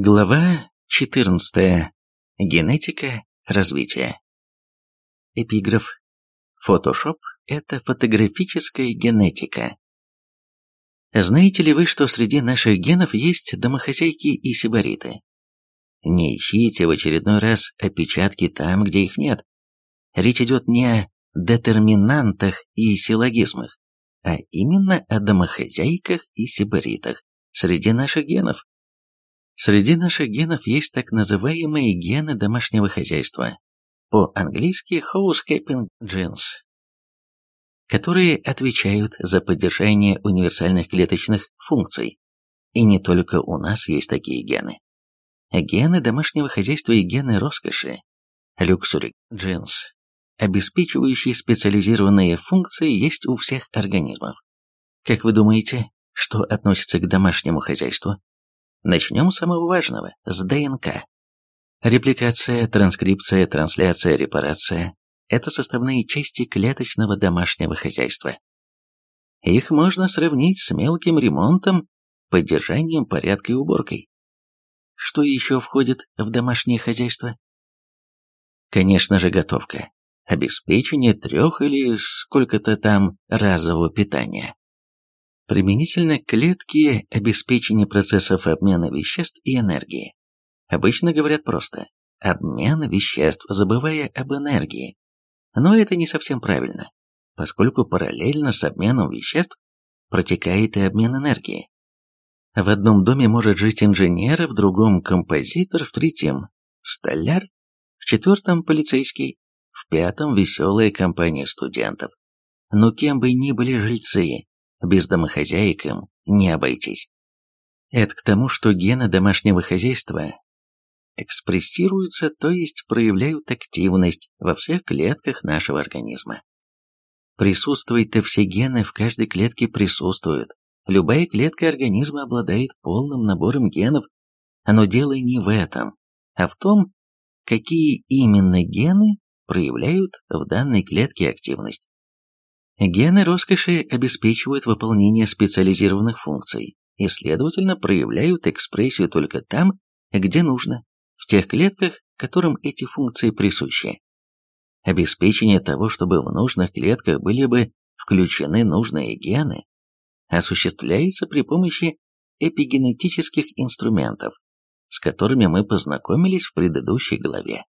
Глава 14. Генетика развития. Эпиграф. Photoshop – это фотографическая генетика. Знаете ли вы, что среди наших генов есть домохозяйки и сибариты? Не ищите в очередной раз опечатки там, где их нет. Речь идет не о детерминантах и силлогизмах, а именно о домохозяйках и сибаритах среди наших генов. Среди наших генов есть так называемые гены домашнего хозяйства, по-английски housekeeping genes, которые отвечают за поддержание универсальных клеточных функций. И не только у нас есть такие гены. Гены домашнего хозяйства и гены роскоши, luxury genes, обеспечивающие специализированные функции, есть у всех организмов. Как вы думаете, что относится к домашнему хозяйству? Начнем с самого важного, с ДНК. Репликация, транскрипция, трансляция, репарация – это составные части клеточного домашнего хозяйства. Их можно сравнить с мелким ремонтом, поддержанием порядка и уборкой. Что еще входит в домашнее хозяйство? Конечно же, готовка. Обеспечение трех или сколько-то там разового питания применительно к клетке обеспечения процессов обмена веществ и энергии. Обычно говорят просто «обмен веществ», забывая об энергии. Но это не совсем правильно, поскольку параллельно с обменом веществ протекает и обмен энергии. В одном доме может жить инженер, в другом композитор, в третьем столяр, в четвертом полицейский, в пятом веселая компания студентов. Но кем бы ни были жильцы, без домохозяек им не обойтись. Это к тому, что гены домашнего хозяйства экспрессируются, то есть проявляют активность во всех клетках нашего организма. Присутствуют-то все гены в каждой клетке присутствуют. Любая клетка организма обладает полным набором генов, но дело не в этом, а в том, какие именно гены проявляют в данной клетке активность. Гены роскоши обеспечивают выполнение специализированных функций и, следовательно, проявляют экспрессию только там, где нужно, в тех клетках, которым эти функции присущи. Обеспечение того, чтобы в нужных клетках были бы включены нужные гены, осуществляется при помощи эпигенетических инструментов, с которыми мы познакомились в предыдущей главе.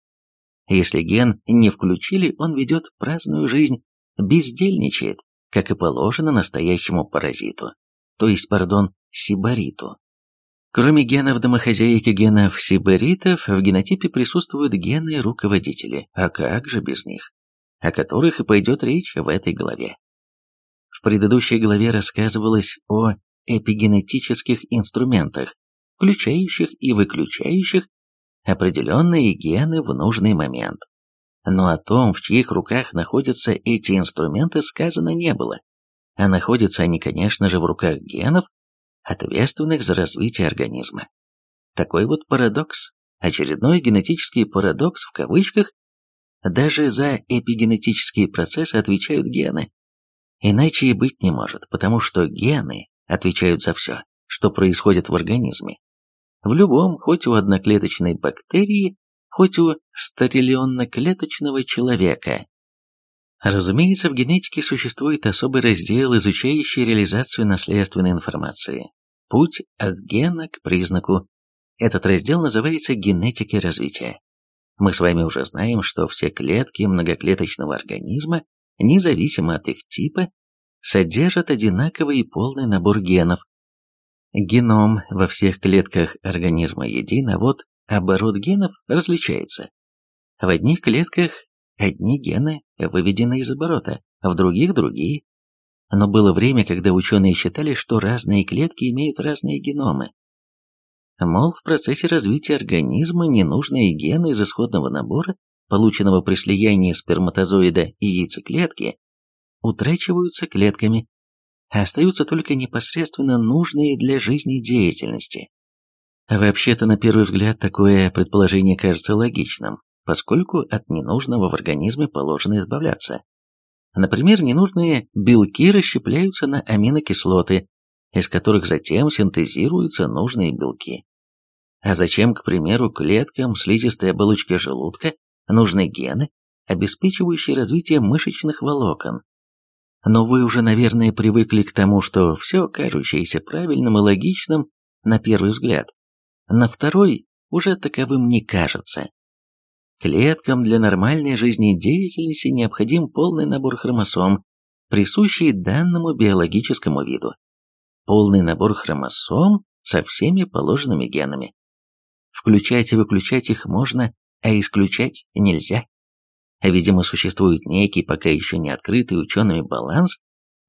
Если ген не включили, он ведет праздную жизнь бездельничает, как и положено настоящему паразиту, то есть, пардон, сибариту. Кроме генов домохозяек и генов сибаритов, в генотипе присутствуют гены-руководители, а как же без них, о которых и пойдет речь в этой главе. В предыдущей главе рассказывалось о эпигенетических инструментах, включающих и выключающих определенные гены в нужный момент. Но о том, в чьих руках находятся эти инструменты, сказано не было. А находятся они, конечно же, в руках генов, ответственных за развитие организма. Такой вот парадокс, очередной генетический парадокс в кавычках, даже за эпигенетические процессы отвечают гены. Иначе и быть не может, потому что гены отвечают за все, что происходит в организме. В любом, хоть у одноклеточной бактерии, хоть у стариллионно-клеточного человека. Разумеется, в генетике существует особый раздел, изучающий реализацию наследственной информации. Путь от гена к признаку. Этот раздел называется генетикой развития. Мы с вами уже знаем, что все клетки многоклеточного организма, независимо от их типа, содержат одинаковый и полный набор генов. Геном во всех клетках организма един, а вот оборот генов различается. В одних клетках одни гены выведены из оборота, а в других другие. Но было время, когда ученые считали, что разные клетки имеют разные геномы. Мол, в процессе развития организма ненужные гены из исходного набора, полученного при слиянии сперматозоида и яйцеклетки, утрачиваются клетками, а остаются только непосредственно нужные для жизни деятельности. Вообще-то, на первый взгляд, такое предположение кажется логичным, поскольку от ненужного в организме положено избавляться. Например, ненужные белки расщепляются на аминокислоты, из которых затем синтезируются нужные белки. А зачем, к примеру, клеткам слизистой оболочки желудка нужны гены, обеспечивающие развитие мышечных волокон? Но вы уже, наверное, привыкли к тому, что все, кажущееся правильным и логичным, на первый взгляд, на второй уже таковым не кажется. Клеткам для нормальной жизнедеятельности необходим полный набор хромосом, присущий данному биологическому виду. Полный набор хромосом со всеми положенными генами. Включать и выключать их можно, а исключать нельзя. Видимо, существует некий, пока еще не открытый учеными баланс,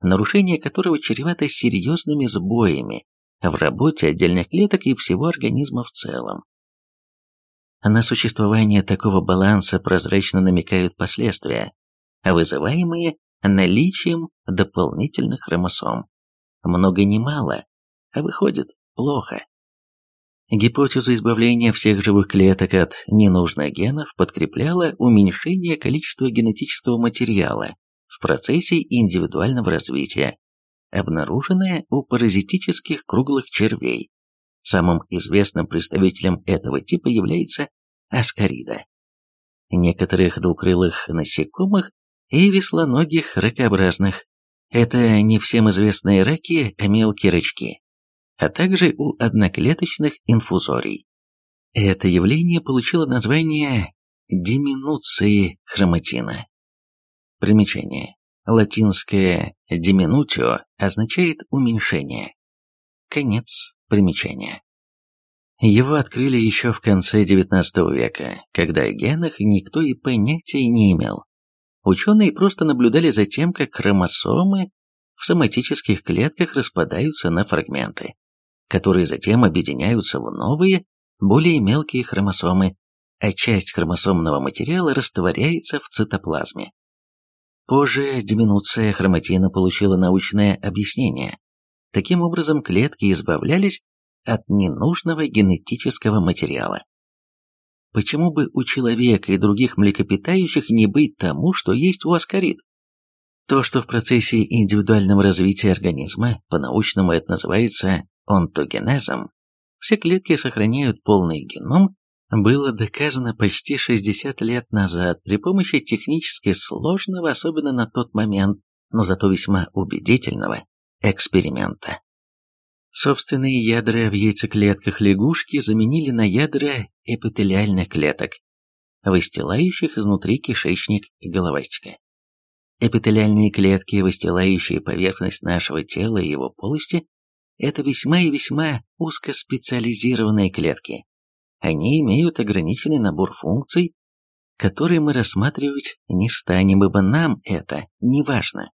нарушение которого чревато серьезными сбоями в работе отдельных клеток и всего организма в целом. На существование такого баланса прозрачно намекают последствия, вызываемые наличием дополнительных хромосом. Много не мало, а выходит плохо. Гипотеза избавления всех живых клеток от ненужных генов подкрепляла уменьшение количества генетического материала в процессе индивидуального развития, обнаруженное у паразитических круглых червей. Самым известным представителем этого типа является аскарида. Некоторых двукрылых насекомых и веслоногих ракообразных. Это не всем известные раки, а мелкие рачки, а также у одноклеточных инфузорий. Это явление получило название диминуции хроматина. Примечание. Латинское «diminutio» означает «уменьшение». Конец примечания. Его открыли еще в конце XIX века, когда о генах никто и понятия не имел. Ученые просто наблюдали за тем, как хромосомы в соматических клетках распадаются на фрагменты, которые затем объединяются в новые, более мелкие хромосомы, а часть хромосомного материала растворяется в цитоплазме. Позже диминуция хроматина получила научное объяснение. Таким образом, клетки избавлялись от ненужного генетического материала. Почему бы у человека и других млекопитающих не быть тому, что есть у аскарид? То, что в процессе индивидуального развития организма, по-научному это называется онтогенезом, все клетки сохраняют полный геном, было доказано почти 60 лет назад при помощи технически сложного, особенно на тот момент, но зато весьма убедительного, эксперимента. Собственные ядра в яйцеклетках лягушки заменили на ядра эпителиальных клеток, выстилающих изнутри кишечник и головастика. Эпителиальные клетки, выстилающие поверхность нашего тела и его полости, это весьма и весьма узкоспециализированные клетки. Они имеют ограниченный набор функций, которые мы рассматривать не станем, ибо нам это не важно.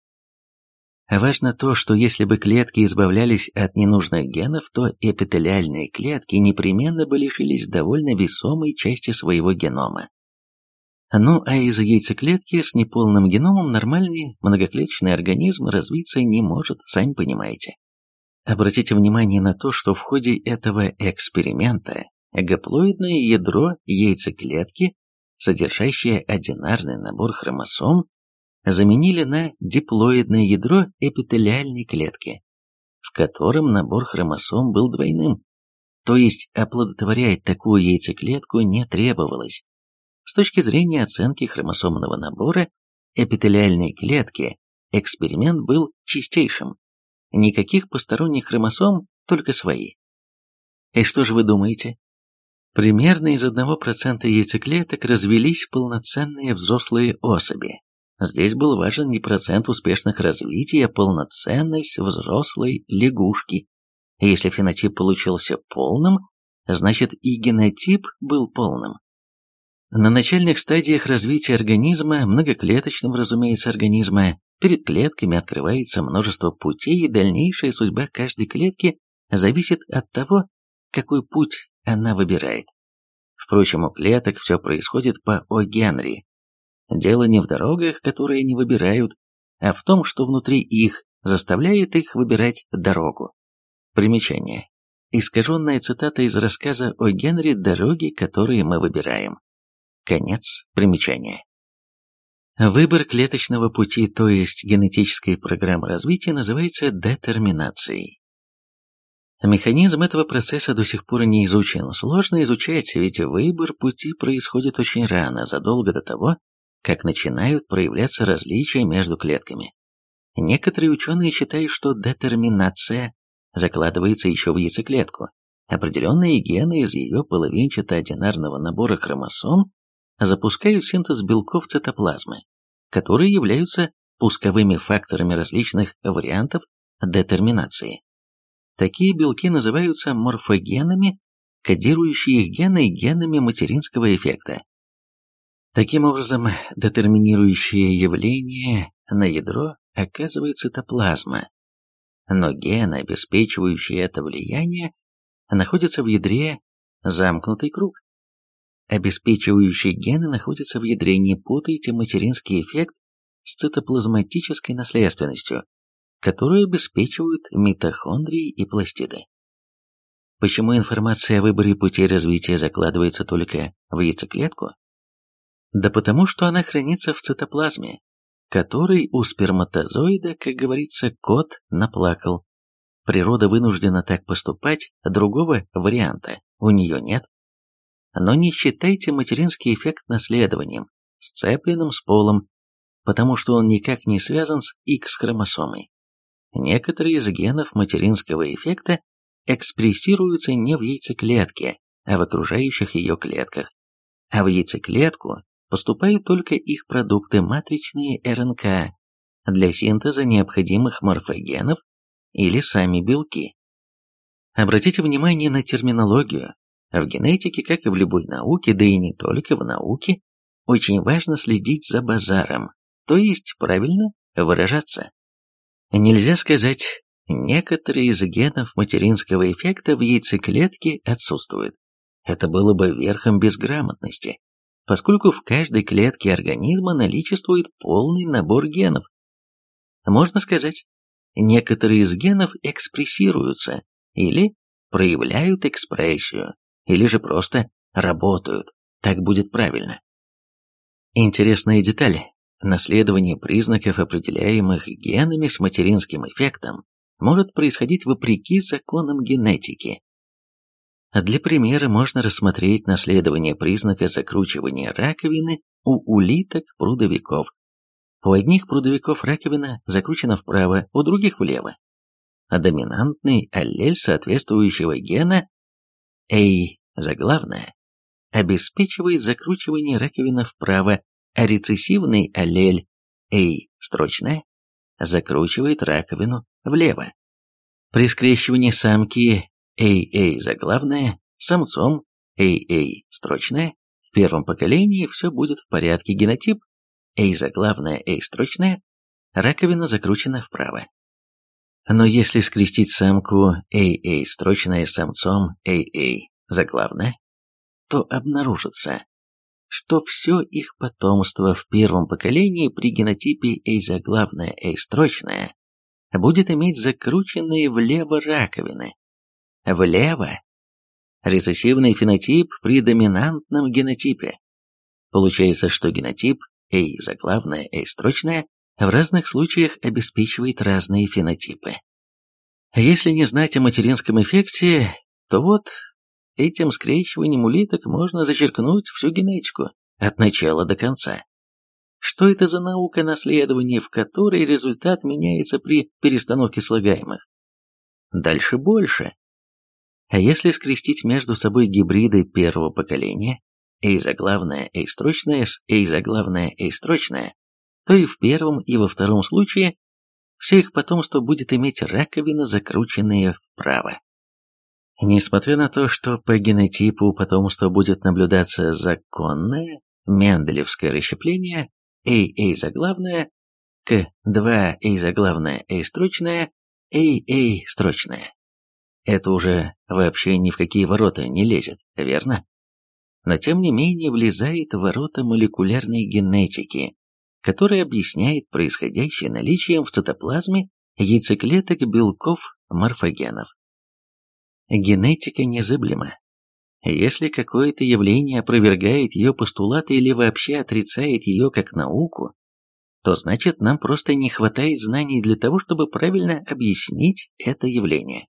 Важно то, что если бы клетки избавлялись от ненужных генов, то эпителиальные клетки непременно бы лишились довольно весомой части своего генома. Ну а из яйцеклетки с неполным геномом нормальный многоклеточный организм развиться не может, сами понимаете. Обратите внимание на то, что в ходе этого эксперимента гаплоидное ядро яйцеклетки, содержащее одинарный набор хромосом, заменили на диплоидное ядро эпителиальной клетки, в котором набор хромосом был двойным, то есть оплодотворять такую яйцеклетку не требовалось. С точки зрения оценки хромосомного набора эпителиальной клетки эксперимент был чистейшим. Никаких посторонних хромосом, только свои. И что же вы думаете? Примерно из 1% яйцеклеток развелись полноценные взрослые особи. Здесь был важен не процент успешных развитий, а полноценность взрослой лягушки. Если фенотип получился полным, значит и генотип был полным. На начальных стадиях развития организма, многоклеточного, разумеется, организма, перед клетками открывается множество путей, и дальнейшая судьба каждой клетки зависит от того, какой путь она выбирает. Впрочем, у клеток все происходит по О. Генри, Дело не в дорогах, которые они выбирают, а в том, что внутри их заставляет их выбирать дорогу. Примечание. Искаженная цитата из рассказа о Генри «Дороги, которые мы выбираем». Конец примечания. Выбор клеточного пути, то есть генетической программы развития, называется детерминацией. Механизм этого процесса до сих пор не изучен. Сложно изучать, ведь выбор пути происходит очень рано, задолго до того, как начинают проявляться различия между клетками. Некоторые ученые считают, что детерминация закладывается еще в яйцеклетку. Определенные гены из ее половинчато-одинарного набора хромосом запускают синтез белков цитоплазмы, которые являются пусковыми факторами различных вариантов детерминации. Такие белки называются морфогенами, кодирующие их гены генами материнского эффекта. Таким образом, детерминирующее явление на ядро оказывает цитоплазма, но гены, обеспечивающие это влияние, находятся в ядре замкнутый круг. Обеспечивающие гены находятся в ядре, не путайте материнский эффект с цитоплазматической наследственностью, которую обеспечивают митохондрии и пластиды. Почему информация о выборе пути развития закладывается только в яйцеклетку? Да потому что она хранится в цитоплазме, который у сперматозоида, как говорится, кот наплакал. Природа вынуждена так поступать, другого варианта у нее нет. Но не считайте материнский эффект наследованием, сцепленным с полом, потому что он никак не связан с X-хромосомой. Некоторые из генов материнского эффекта экспрессируются не в яйцеклетке, а в окружающих ее клетках, а в яйцеклетку поступают только их продукты матричные РНК для синтеза необходимых морфогенов или сами белки. Обратите внимание на терминологию. В генетике, как и в любой науке, да и не только в науке, очень важно следить за базаром, то есть правильно выражаться. Нельзя сказать, некоторые из генов материнского эффекта в яйцеклетке отсутствуют. Это было бы верхом безграмотности поскольку в каждой клетке организма наличествует полный набор генов. Можно сказать, некоторые из генов экспрессируются или проявляют экспрессию, или же просто работают, так будет правильно. Интересная деталь. Наследование признаков, определяемых генами с материнским эффектом, может происходить вопреки законам генетики. Для примера можно рассмотреть наследование признака закручивания раковины у улиток-прудовиков. У одних прудовиков раковина закручена вправо, у других влево. А доминантный аллель соответствующего гена A заглавная обеспечивает закручивание раковины вправо, рецессивный аллель A строчная закручивает раковину влево. При скрещивании самки AA заглавная, самцом AA строчная, в первом поколении все будет в порядке, генотип A заглавная, A строчная, раковина закручена вправо. Но если скрестить самку AA строчная с самцом AA заглавная, то обнаружится, что все их потомство в первом поколении при генотипе A строчная будет иметь закрученные влево раковины, влево. Рецессивный фенотип при доминантном генотипе. Получается, что генотип A строчная в разных случаях обеспечивает разные фенотипы. Если не знать о материнском эффекте, то вот этим скрещиванием улиток можно зачеркнуть всю генетику от начала до конца. Что это за наука наследования, в которой результат меняется при перестановке слагаемых? Дальше больше. А если скрестить между собой гибриды первого поколения, A-заглавная A-строчная с A-заглавная A-строчная, то и в первом, и во втором случае все их потомство будет иметь раковины, закрученные вправо. Несмотря на то, что по генотипу у потомства будет наблюдаться законное менделевское расщепление AA заглавная к 2A заглавная A строчная, AA строчная это уже вообще ни в какие ворота не лезет, верно? Но тем не менее влезает в ворота молекулярной генетики, которая объясняет происходящее наличием в цитоплазме яйцеклеток белков морфогенов. Генетика незыблема. Если какое-то явление опровергает ее постулаты или вообще отрицает ее как науку, то значит нам просто не хватает знаний для того, чтобы правильно объяснить это явление.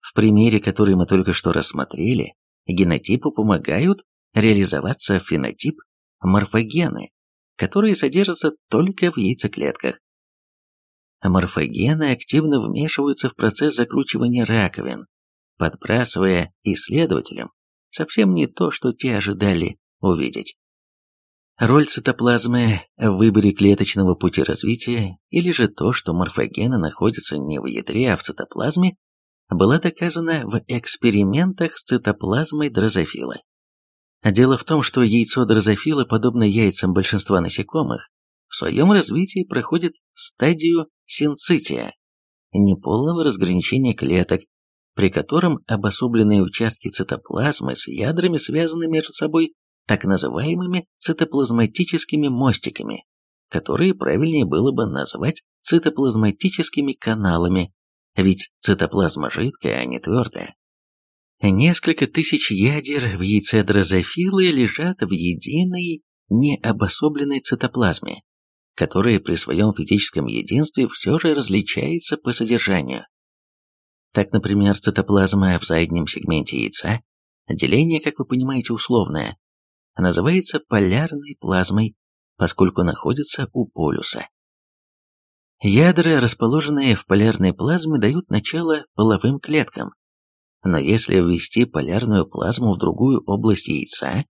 В примере, который мы только что рассмотрели, генотипу помогают реализоваться фенотип морфогены, которые содержатся только в яйцеклетках. Морфогены активно вмешиваются в процесс закручивания раковин, подбрасывая исследователям совсем не то, что те ожидали увидеть. Роль цитоплазмы в выборе клеточного пути развития, или же то, что морфогены находятся не в ядре, а в цитоплазме, была доказана в экспериментах с цитоплазмой дрозофила. Дело в том, что яйцо дрозофила, подобно яйцам большинства насекомых, в своем развитии проходит стадию синцития, неполного разграничения клеток, при котором обособленные участки цитоплазмы с ядрами связаны между собой так называемыми цитоплазматическими мостиками, которые правильнее было бы назвать цитоплазматическими каналами, ведь цитоплазма жидкая, а не твердая. Несколько тысяч ядер в яйце дрозофилы лежат в единой необособленной цитоплазме, которая при своем физическом единстве все же различается по содержанию. Так, например, цитоплазма в заднем сегменте яйца, деление, как вы понимаете, условное, называется полярной плазмой, поскольку находится у полюса. Ядра, расположенные в полярной плазме, дают начало половым клеткам. Но если ввести полярную плазму в другую область яйца,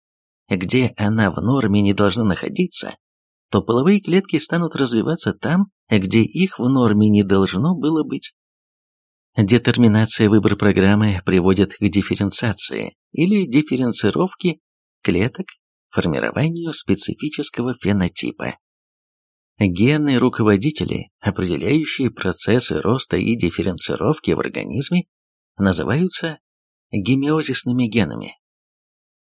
где она в норме не должна находиться, то половые клетки станут развиваться там, где их в норме не должно было быть. Детерминация выбора программы приводит к дифференциации или дифференцировке клеток формированию специфического фенотипа. Гены-руководители, определяющие процессы роста и дифференцировки в организме, называются гемиозисными генами.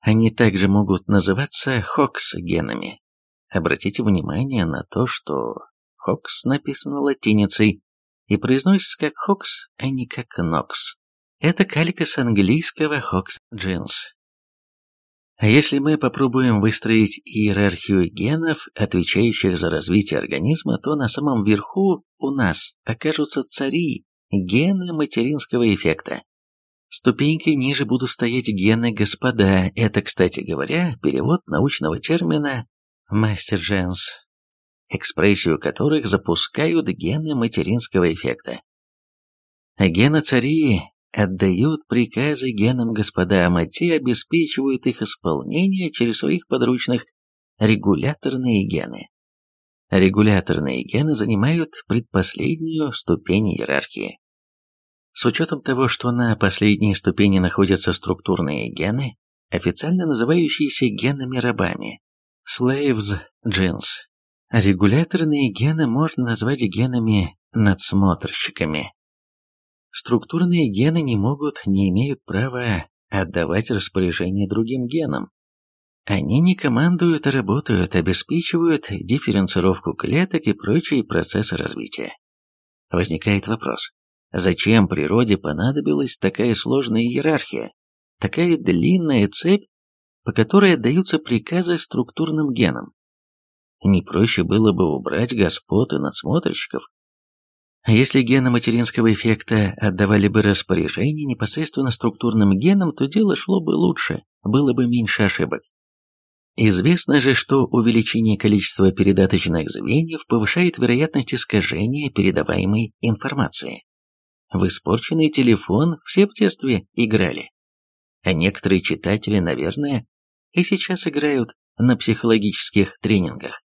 Они также могут называться хокс-генами. Обратите внимание на то, что хокс написано латиницей и произносится как хокс, а не как нокс. Это калька с английского хокс джинс. А если мы попробуем выстроить иерархию генов, отвечающих за развитие организма, то на самом верху у нас окажутся цари, гены материнского эффекта. Ступенькой ниже будут стоять гены господа, это, кстати говоря, перевод научного термина «мастер дженс», экспрессию которых запускают гены материнского эффекта. Гены цари отдают приказы генам господам, а те обеспечивают их исполнение через своих подручных регуляторные гены. Регуляторные гены занимают предпоследнюю ступень иерархии. С учетом того, что на последней ступени находятся структурные гены, официально называющиеся генами-рабами, slaves genes, регуляторные гены можно назвать генами-надсмотрщиками. Структурные гены не могут, не имеют права отдавать распоряжение другим генам. Они не командуют, а работают, обеспечивают дифференцировку клеток и прочие процессы развития. Возникает вопрос, зачем природе понадобилась такая сложная иерархия, такая длинная цепь, по которой отдаются приказы структурным генам? Не проще было бы убрать господ и надсмотрщиков, а если гены материнского эффекта отдавали бы распоряжение непосредственно структурным генам, то дело шло бы лучше, было бы меньше ошибок. Известно же, что увеличение количества передаточных звеньев повышает вероятность искажения передаваемой информации. В испорченный телефон все в детстве играли. А некоторые читатели, наверное, и сейчас играют на психологических тренингах.